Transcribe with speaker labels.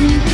Speaker 1: you.